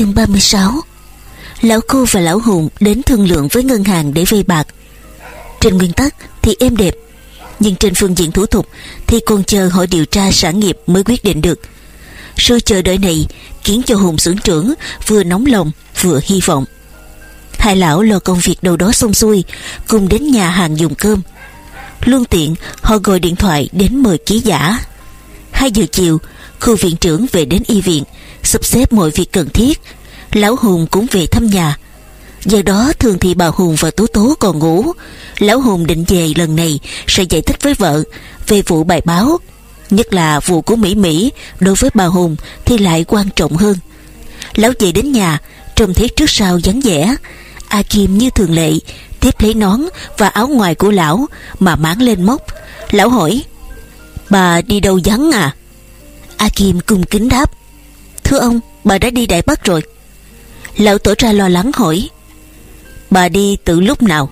Chương 36 Lão cô và lão hùng đến thương lượng với ngân hàng để vay bạc. Trên nguyên tắc thì êm đẹp, Nhưng trên phương diện thủ tục Thì còn chờ hội điều tra sản nghiệp mới quyết định được. Sự chờ đợi này Khiến cho hùng xưởng trưởng, Vừa nóng lòng, vừa hy vọng. Hai lão lo công việc đâu đó xong xuôi, Cùng đến nhà hàng dùng cơm. Luôn tiện, họ gọi điện thoại đến mời ký giả. 2 giờ chiều, Khu viện trưởng về đến y viện, Sắp xếp mọi việc cần thiết. Lão Hùng cũng về thăm nhà. Giờ đó thường thì bà Hùng và Tố Tố còn ngủ. Lão Hùng định về lần này Sẽ giải thích với vợ Về vụ bài báo. Nhất là vụ của Mỹ Mỹ, Đối với bà Hùng thì lại quan trọng hơn. Lão về đến nhà, Trông thấy trước sau vắng vẻ. A Kim như thường lệ, Tiếp lấy nón và áo ngoài của lão Mà máng lên móc. Lão hỏi Bà đi đâu vắng à? A Kim cung kính đáp. Thưa ông, bà đã đi Đại Bắc rồi. Lão tổ ra lo lắng hỏi. Bà đi từ lúc nào?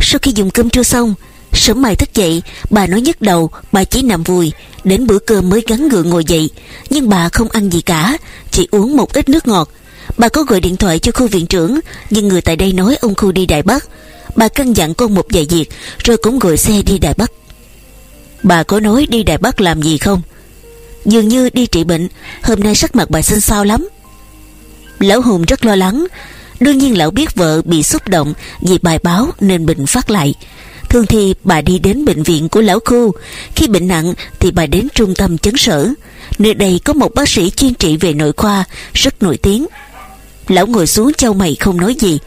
Sau khi dùng cơm trưa xong, Sớm mai thức dậy, Bà nói nhức đầu, Bà chỉ nằm vùi. Đến bữa cơm mới gắn gượng ngồi dậy, Nhưng bà không ăn gì cả, Chỉ uống một ít nước ngọt. Bà có gọi điện thoại cho khu viện trưởng, Nhưng người tại đây nói ông khu đi Đại Bắc. Bà căn dặn con một vài việc, Rồi cũng gọi xe đi Đại Bắc. Bà có nói đi Đại Bắc làm gì không? Dường như đi trị bệnh, Hôm nay sắc mặt bà xinh xao lắm. Lão Hùng rất lo lắng. Đương nhiên lão biết vợ bị xúc động Vì bài báo nên bệnh phát lại. Thường thì bà đi đến bệnh viện của lão khu. Khi bệnh nặng thì bà đến trung tâm chấn sở. Nơi đây có một bác sĩ chuyên trị về nội khoa, Rất nổi tiếng. Lão ngồi xuống châu mày không nói gì.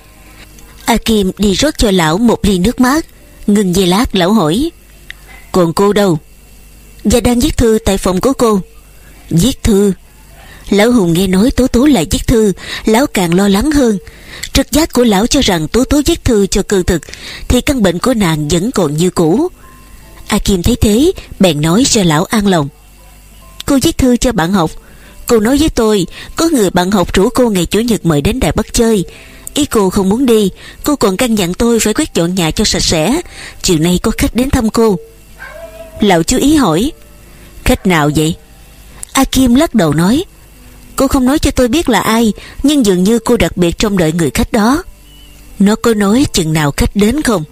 A Kim đi rót cho lão một ly nước mát. Ngừng giây lát, lão hỏi còn cô đâu? Và đang viết thư tại phòng của cô. Viết thư? Lão Hùng nghe nói Tố Tố lại viết thư, Lão càng lo lắng hơn. Trực giác của lão cho rằng Tố Tố viết thư cho cư thực, Thì căn bệnh của nàng vẫn còn như cũ. A Kim thấy thế, Bèn nói cho lão an lòng. Cô viết thư cho bạn học. Cô nói với tôi, Có người bạn học rủ cô ngày Chủ nhật mời đến Đài Bắc chơi. Ý cô không muốn đi, Cô còn căn dặn tôi phải quét dọn nhà cho sạch sẽ. Chiều nay có khách đến thăm cô. Lão chú ý hỏi. Khách nào vậy? A Kim lắc đầu nói. Cô không nói cho tôi biết là ai, Nhưng dường như cô đặc biệt trông đợi người khách đó. Nó có nói chừng nào khách đến không?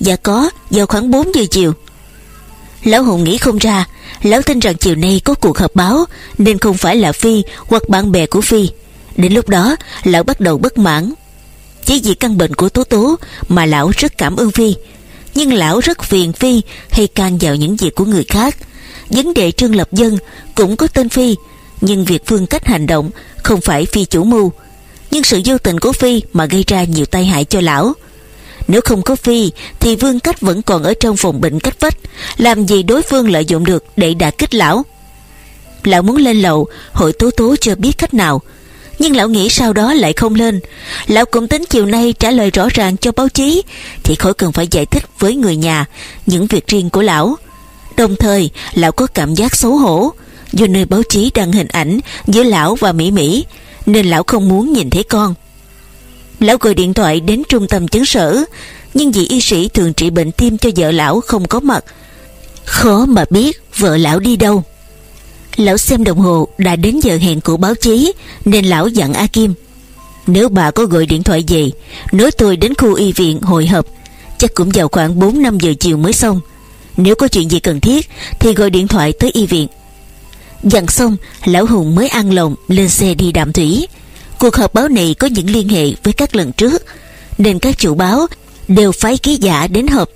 Dạ có, Vào khoảng 4 giờ chiều. Lão Hùng nghĩ không ra. Lão tin rằng chiều nay có cuộc họp báo, Nên không phải là Phi hoặc bạn bè của Phi. Đến lúc đó, Lão bắt đầu bất mãn. Chỉ vì căn bệnh của Tố Tố Mà lão rất cảm ơn Phi. Nhưng lão rất phiền Phi Hay can vào những việc của người khác. Vấn đề Trương Lập Dân Cũng có tên Phi, Nhưng việc phương cách hành động Không phải Phi chủ mưu. Nhưng sự vô tình của Phi Mà gây ra nhiều tai hại cho lão. Nếu không có Phi, Thì Vương Cách vẫn còn ở trong phòng bệnh cách vách. Làm gì đối phương lợi dụng được Để đả kích lão? Lão muốn lên lầu Hội tố tố cho biết cách nào. Nhưng lão nghĩ sau đó lại không lên. Lão cũng tính chiều nay trả lời rõ ràng cho báo chí, Thì khỏi cần phải giải thích với người nhà Những việc riêng của lão. Đồng thời, lão có cảm giác xấu hổ, Do nơi báo chí đăng hình ảnh Giữa lão và Mỹ Mỹ, Nên lão không muốn nhìn thấy con. Lão gọi điện thoại đến trung tâm chấn sở, Nhưng vị y sĩ thường trị bệnh tim cho vợ lão không có mặt. Khó mà biết vợ lão đi đâu. Lão xem đồng hồ đã đến giờ hẹn của báo chí, Nên lão dặn A Kim, Nếu bà có gọi điện thoại về, Nói tôi đến khu y viện hội hợp Chắc cũng vào khoảng 4-5 giờ chiều mới xong. Nếu có chuyện gì cần thiết Thì gọi điện thoại tới y viện. Dặn xong, Lão Hùng mới ăn lòng lên xe đi đạm thủy. Cuộc họp báo này có những liên hệ với các lần trước, Nên các chủ báo đều phái ký giả đến họp.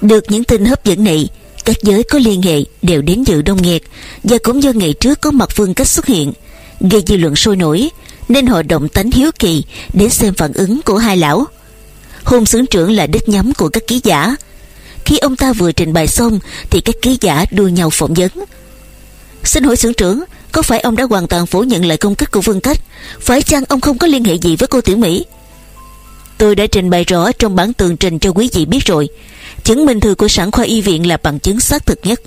Được những tin hấp dẫn này các giới có liên hệ đều đến dự đông nghẹt Và cũng do ngày trước có mặt vương cách xuất hiện. Gây dư luận sôi nổi, Nên họ động tánh hiếu kỳ Đến xem phản ứng của hai lão. Hôn xướng trưởng là đích nhắm của các ký giả. Khi ông ta vừa trình bày xong, Thì các ký giả đua nhau phỏng vấn. Xin hỏi xưởng trưởng, Có phải ông đã hoàn toàn phủ nhận lời công kích của Vương Cách? Phải chăng ông không có liên hệ gì với cô Tiểu Mỹ? Tôi đã trình bày rõ trong bản tường trình cho quý vị biết rồi. Chứng minh thư của sản khoa y viện là bằng chứng xác thực nhất.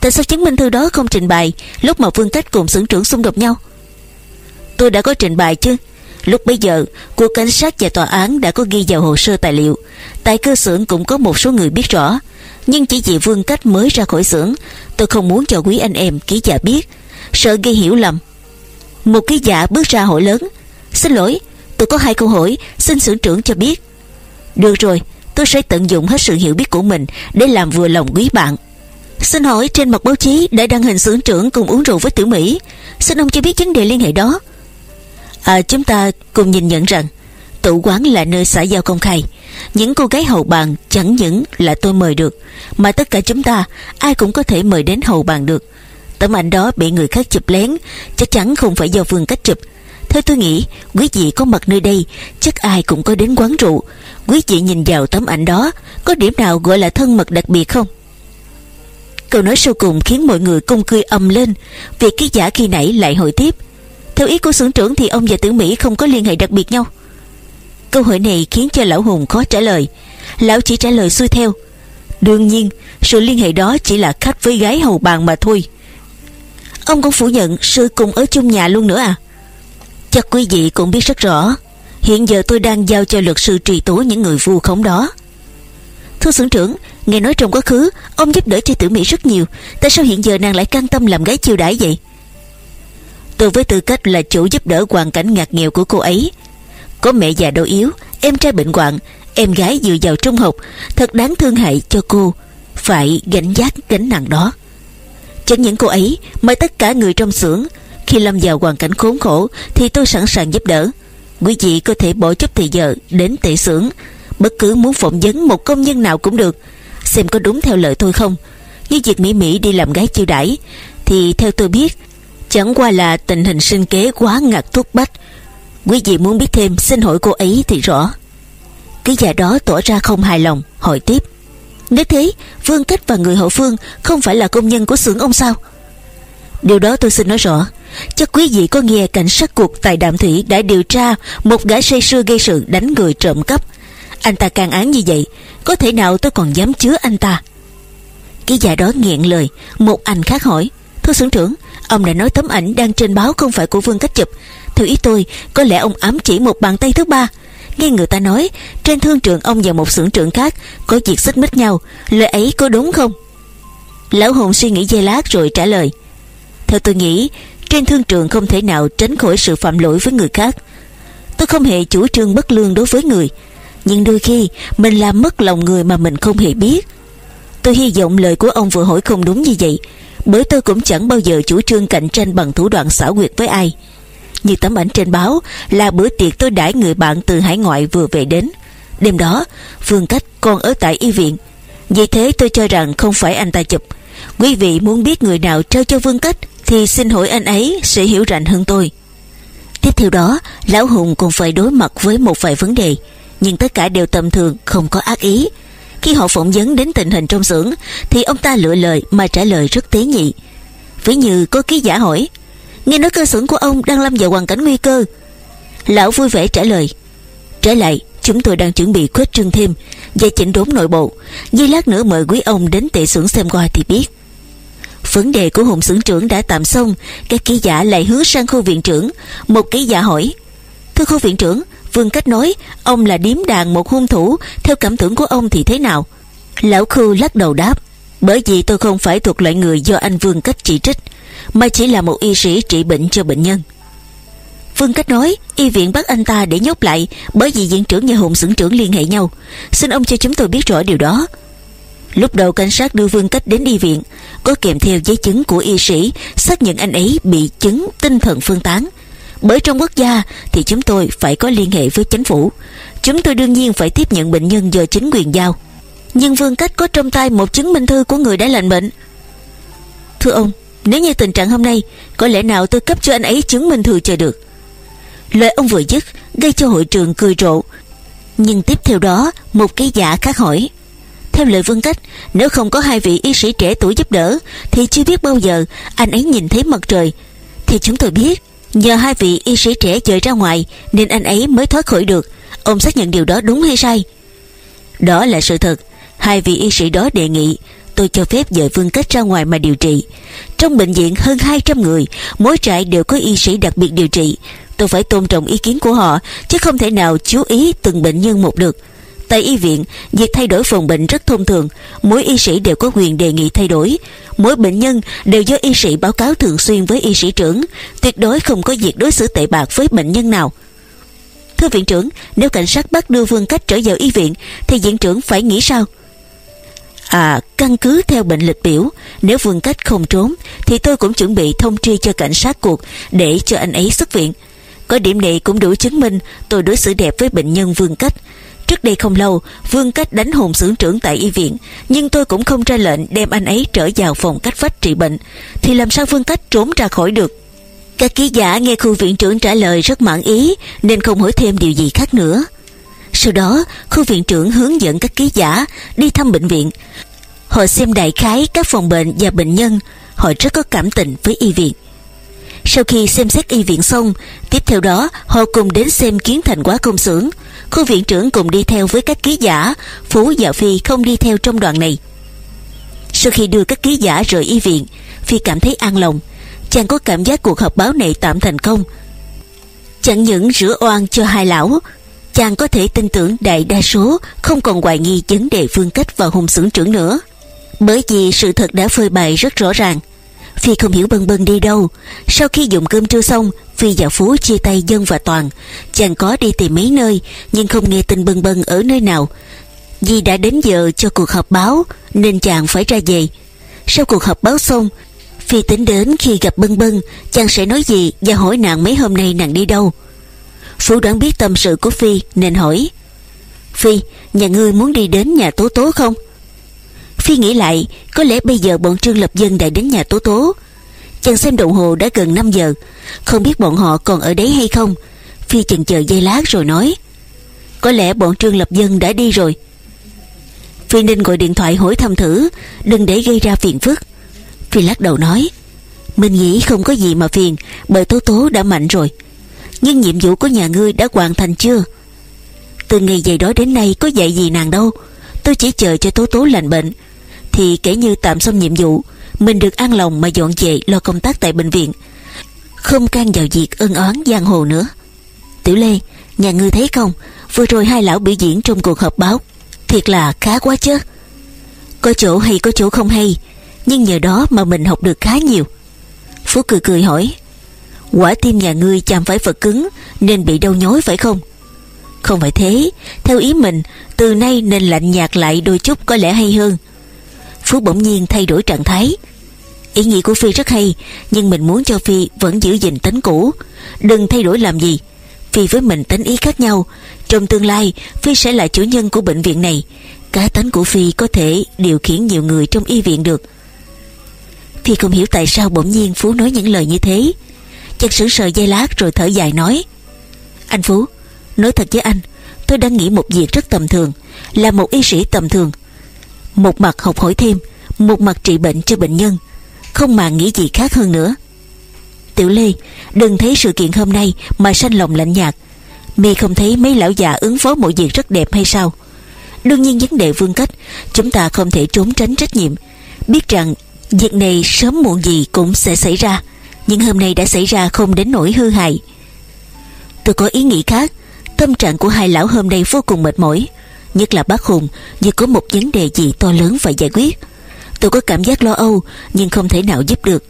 Tại sao chứng minh thư đó không trình bày Lúc mà Vương Cách cùng xưởng trưởng xung đột nhau? Tôi đã có trình bày chứ. Lúc bấy giờ Cuộc cảnh sát và tòa án đã có ghi vào hồ sơ tài liệu. Tại cơ xưởng cũng có một số người biết rõ. Nhưng chỉ vì Vương Cách mới ra khỏi xưởng, Tôi không muốn cho quý anh em, ký giả biết. Sợ gây hiểu lầm. Một ký giả bước ra hỏi lớn, Xin lỗi, tôi có hai câu hỏi, Xin xưởng trưởng cho biết. Được rồi tôi sẽ tận dụng hết sự hiểu biết của mình Để làm vừa lòng quý bạn. Xin hỏi trên mặt báo chí đã đăng hình xưởng trưởng cùng uống rượu với tiểu Mỹ. Xin ông cho biết vấn đề liên hệ đó. À chúng ta cùng nhìn nhận rằng Tụ quán là nơi xã giao công khai. Những cô gái hầu bàn chẳng những là tôi mời được, Mà tất cả chúng ta, Ai cũng có thể mời đến hầu bàn được. Tấm ảnh đó bị người khác chụp lén, Chắc chắn không phải do Vương cách chụp. Theo tôi nghĩ, Quý vị có mặt nơi đây, Chắc ai cũng có đến quán rượu. Quý vị nhìn vào tấm ảnh đó, Có điểm nào gọi là thân mật đặc biệt không? Câu nói sau cùng khiến mọi người cung cười ầm lên. Việc ký giả khi nãy lại hỏi tiếp, Theo ý của xưởng trưởng thì ông và tử Mỹ không có liên hệ đặc biệt nhau? Câu hỏi này khiến cho lão Hùng khó trả lời. Lão chỉ trả lời xuôi theo, Đương nhiên, sự liên hệ đó chỉ là khách với gái hầu bàn mà thôi. Ông cũng phủ nhận sư cùng ở chung nhà luôn nữa à? Chắc quý vị cũng biết rất rõ, Hiện giờ tôi đang giao cho luật sư truy tố những người vu khống đó. Thưa xưởng trưởng, Nghe nói trong quá khứ, Ông giúp đỡ cho tử Mỹ rất nhiều, Tại sao hiện giờ nàng lại can tâm làm gái chiêu đãi vậy? Tôi với tư cách là chủ giúp đỡ hoàn cảnh ngặt nghèo của cô ấy. Có mẹ già đau yếu, Em trai bệnh hoạn, Em gái vừa vào trung học, Thật đáng thương hại cho cô, Phải gánh giác gánh nặng đó. Chẳng những cô ấy, Mà tất cả người trong xưởng khi lâm vào hoàn cảnh khốn khổ, Thì tôi sẵn sàng giúp đỡ. Quý vị có thể bỏ chấp thì giờ đến tệ xưởng. Bất cứ muốn phỏng vấn một công nhân nào cũng được. Xem có đúng theo lời tôi không. Như việc Mỹ Mỹ đi làm gái chiêu đãi, Thì theo tôi biết, Chẳng qua là tình hình sinh kế quá ngặt thuốc bách. Quý vị muốn biết thêm Xin hỏi cô ấy thì rõ. Cái già đó tỏ ra không hài lòng, Hỏi tiếp. Nếu thế, Vương Cách và người hậu phương Không phải là công nhân của xưởng ông sao? Điều đó tôi xin nói rõ. Chắc quý vị có nghe cảnh sát cuộc tại Đạm Thủy đã điều tra một gã say sưa gây sự đánh người trộm cắp. Anh ta càng án như vậy, có thể nào tôi còn dám chứa anh ta? Cái già đó nghẹn lời, một anh khác hỏi. Thưa xưởng trưởng, ông đã nói tấm ảnh đang trên báo không phải của Vương Cách chụp. Theo ý tôi, có lẽ ông ám chỉ một bàn tay thứ ba. Nghe người ta nói, trên thương trường ông và một xưởng trưởng khác có việc xích mích nhau, lời ấy có đúng không? Lão hồn suy nghĩ giây lát rồi trả lời. Theo tôi nghĩ, trên thương trường không thể nào tránh khỏi sự phạm lỗi với người khác. Tôi không hề chủ trương bất lương đối với người, nhưng đôi khi mình làm mất lòng người mà mình không hề biết. Tôi hy vọng lời của ông vừa hỏi không đúng như vậy, bởi tôi cũng chẳng bao giờ chủ trương cạnh tranh bằng thủ đoạn xảo quyệt với ai. Như tấm ảnh trên báo là bữa tiệc tôi đãi người bạn từ hải ngoại vừa về đến. Đêm đó, Vương Cách còn ở tại y viện. Vì thế tôi cho rằng không phải anh ta chụp. Quý vị muốn biết người nào trao cho Vương Cách thì xin hỏi anh ấy sẽ hiểu rành hơn tôi. Tiếp theo đó, Lão Hùng còn phải đối mặt với một vài vấn đề, nhưng tất cả đều tầm thường, không có ác ý. Khi họ phỏng vấn đến tình hình trong xưởng, thì ông ta lựa lời mà trả lời rất tế nhị. Ví như có ký giả hỏi, nghe nói cơ xưởng của ông đang lâm vào hoàn cảnh nguy cơ. Lão vui vẻ trả lời, trở lại, chúng tôi đang chuẩn bị khuếch trương thêm và chỉnh đốn nội bộ. Như lát nữa mời quý ông đến tệ xưởng xem coi thì biết. Vấn đề của hùng xưởng trưởng đã tạm xong, Các ký giả lại hướng sang khu viện trưởng Một ký giả hỏi, Thưa khu viện trưởng, Vương Cách nói, Ông là điếm đàn một hung thủ, Theo cảm tưởng của ông thì thế nào Lão khu lắc đầu đáp, Bởi vì tôi không phải thuộc loại người do anh Vương Cách chỉ trích, Mà chỉ là một y sĩ trị bệnh cho bệnh nhân Vương Cách nói, Y viện bắt anh ta để nhốt lại, Bởi vì viện trưởng và hùng xưởng trưởng liên hệ nhau. Xin ông cho chúng tôi biết rõ điều đó. Lúc đầu cảnh sát đưa Vương Cách đến y viện, Có kèm theo giấy chứng của y sĩ, Xác nhận anh ấy bị chứng tinh thần phương tán. Bởi trong quốc gia Thì chúng tôi phải có liên hệ với chính phủ. Chúng tôi đương nhiên phải tiếp nhận bệnh nhân do chính quyền giao. Nhưng Vương Cách có trong tay một chứng minh thư của người đã lành bệnh. Thưa ông, Nếu như tình trạng hôm nay, Có lẽ nào tôi cấp cho anh ấy chứng minh thư cho được? Lời ông vừa dứt Gây cho hội trường cười rộ. Nhưng tiếp theo đó, Một cái giả khác hỏi, theo lời Vương Cách, Nếu không có hai vị y sĩ trẻ tuổi giúp đỡ, Thì chưa biết bao giờ anh ấy nhìn thấy mặt trời. Thì chúng tôi biết, Nhờ hai vị y sĩ trẻ dời ra ngoài, Nên anh ấy mới thoát khỏi được. Ông xác nhận điều đó đúng hay sai? Đó là sự thật. Hai vị y sĩ đó đề nghị, Tôi cho phép dời Vương Cách ra ngoài mà điều trị. Trong bệnh viện hơn 200 người, Mỗi trại đều có y sĩ đặc biệt điều trị. Tôi phải tôn trọng ý kiến của họ Chứ không thể nào chú ý từng bệnh nhân một được Tại y viện, việc thay đổi phòng bệnh rất thông thường. Mỗi y sĩ đều có quyền đề nghị thay đổi. Mỗi bệnh nhân đều do y sĩ báo cáo thường xuyên với y sĩ trưởng. Tuyệt đối không có việc đối xử tệ bạc với bệnh nhân nào. Thưa viện trưởng, nếu cảnh sát bắt đưa Vương Cách trở vào y viện, thì viện trưởng phải nghĩ sao? À, căn cứ theo bệnh lịch biểu, nếu Vương Cách không trốn, thì tôi cũng chuẩn bị thông tri cho cảnh sát cuộc để cho anh ấy xuất viện. Có điểm này cũng đủ chứng minh tôi đối xử đẹp với bệnh nhân Vương Cách. Trước đây không lâu, Vương Cách đánh hồn xưởng trưởng tại y viện, nhưng tôi cũng không ra lệnh đem anh ấy trở vào phòng cách vách trị bệnh, thì làm sao Vương Cách trốn ra khỏi được? Các ký giả nghe khu viện trưởng trả lời rất mãn ý, nên không hỏi thêm điều gì khác nữa. Sau đó, khu viện trưởng hướng dẫn các ký giả đi thăm bệnh viện. Họ xem đại khái các phòng bệnh và bệnh nhân, họ rất có cảm tình với y viện. Sau khi xem xét y viện xong, tiếp theo đó họ cùng đến xem kiến thành quá công xưởng. Khu viện trưởng cùng đi theo với các ký giả, Phú và Phi không đi theo trong đoàn này. Sau khi đưa các ký giả rời y viện, Phi cảm thấy an lòng. Chàng có cảm giác cuộc họp báo này tạm thành công. Chẳng những rửa oan cho hai lão, chàng có thể tin tưởng đại đa số không còn hoài nghi vấn đề phương cách và hùng xưởng trưởng nữa. Bởi vì sự thật đã phơi bày rất rõ ràng. Phi không hiểu bần bần đi đâu. Sau khi dùng cơm trưa xong Phi và Phú chia tay Dân và Toàn. Chàng có đi tìm mấy nơi Nhưng không nghe tin bần bần ở nơi nào. Vì đã đến giờ cho cuộc họp báo Nên chàng phải ra về. Sau cuộc họp báo xong Phi tính đến khi gặp Bân Bân Chàng sẽ nói gì và hỏi nàng mấy hôm nay nàng đi đâu. Phú đoán biết tâm sự của Phi Nên hỏi Phi, nhà ngươi muốn đi đến nhà Tố Tố không? Phi nghĩ lại, Có lẽ bây giờ bọn Trương Lập Dân đã đến nhà Tố Tố. Chàng xem đồng hồ đã gần 5 giờ. Không biết bọn họ còn ở đấy hay không. Phi chần chờ giây lát rồi nói, Có lẽ bọn Trương Lập Dân đã đi rồi. Phi nên gọi điện thoại hỏi thăm thử, Đừng để gây ra phiền phức. Phi lắc đầu nói, Mình nghĩ không có gì mà phiền, Bởi Tố Tố đã mạnh rồi. Nhưng nhiệm vụ của nhà ngươi đã hoàn thành chưa? Từ ngày dạy đó đến nay có dạy gì nàng đâu. Tôi chỉ chờ cho Tố Tố lành bệnh thì kể như tạm xong nhiệm vụ, Mình được an lòng mà dọn về lo công tác tại bệnh viện. Không can vào việc ân oán giang hồ nữa. Tiểu Lê, Nhà ngươi thấy không? Vừa rồi hai lão biểu diễn trong cuộc họp báo. Thiệt là khá quá chứ Có chỗ hay có chỗ không hay, Nhưng nhờ đó mà mình học được khá nhiều. Phú cười cười hỏi, Quả tim nhà ngươi chạm phải vật cứng, Nên bị đau nhói phải không? Không phải thế. Theo ý mình, Từ nay nên lạnh nhạt lại đôi chút có lẽ hay hơn. Phú bỗng nhiên thay đổi trạng thái. Ý nghĩ của Phi rất hay, Nhưng mình muốn cho Phi vẫn giữ gìn tính cũ. Đừng thay đổi làm gì. Phi với mình tính ý khác nhau. Trong tương lai, Phi sẽ là chủ nhân của bệnh viện này. Cá tính của Phi có thể điều khiển nhiều người trong y viện được. Phi không hiểu tại sao bỗng nhiên Phú nói những lời như thế. Chân sững sờ dây lát rồi thở dài nói, Anh Phú, Nói thật với anh, Tôi đang nghĩ một việc rất tầm thường, Là một y sĩ tầm thường một mặt học hỏi thêm, Một mặt trị bệnh cho bệnh nhân. Không mà nghĩ gì khác hơn nữa. Tiểu Lê, Đừng thấy sự kiện hôm nay Mà sanh lòng lạnh nhạt. Mi không thấy mấy lão già ứng phó mọi việc rất đẹp hay sao? Đương nhiên vấn đề vương cách, Chúng ta không thể trốn tránh trách nhiệm. Biết rằng, Việc này sớm muộn gì cũng sẽ xảy ra. Nhưng hôm nay đã xảy ra không đến nỗi hư hại. Tôi có ý nghĩ khác. Tâm trạng của hai lão hôm nay vô cùng mệt mỏi. Nhất là bác Hùng, Như có một vấn đề gì to lớn phải giải quyết. Tôi có cảm giác lo âu, Nhưng không thể nào giúp được.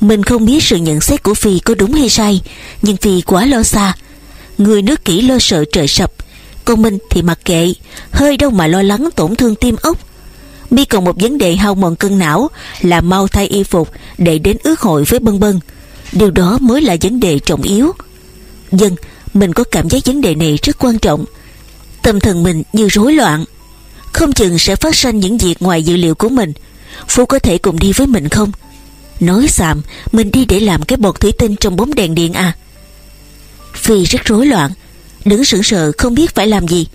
Mình không biết sự nhận xét của Phi có đúng hay sai, Nhưng Phi quá lo xa. Người nước kỹ lo sợ trời sập, Còn mình thì mặc kệ, Hơi đâu mà lo lắng tổn thương tim ốc. Mi còn một vấn đề hao mòn cân não, Là mau thay y phục Để đến ước hội với bân bân. Điều đó mới là vấn đề trọng yếu. Dân, Mình có cảm giác vấn đề này rất quan trọng. Tâm thần mình như rối loạn. Không chừng sẽ phát sinh những việc ngoài dự liệu của mình. Phú có thể cùng đi với mình không? Nói xàm, Mình đi để làm cái bọt thủy tinh trong bóng đèn điện à? Phi rất rối loạn, Đứng sững sờ không biết phải làm gì.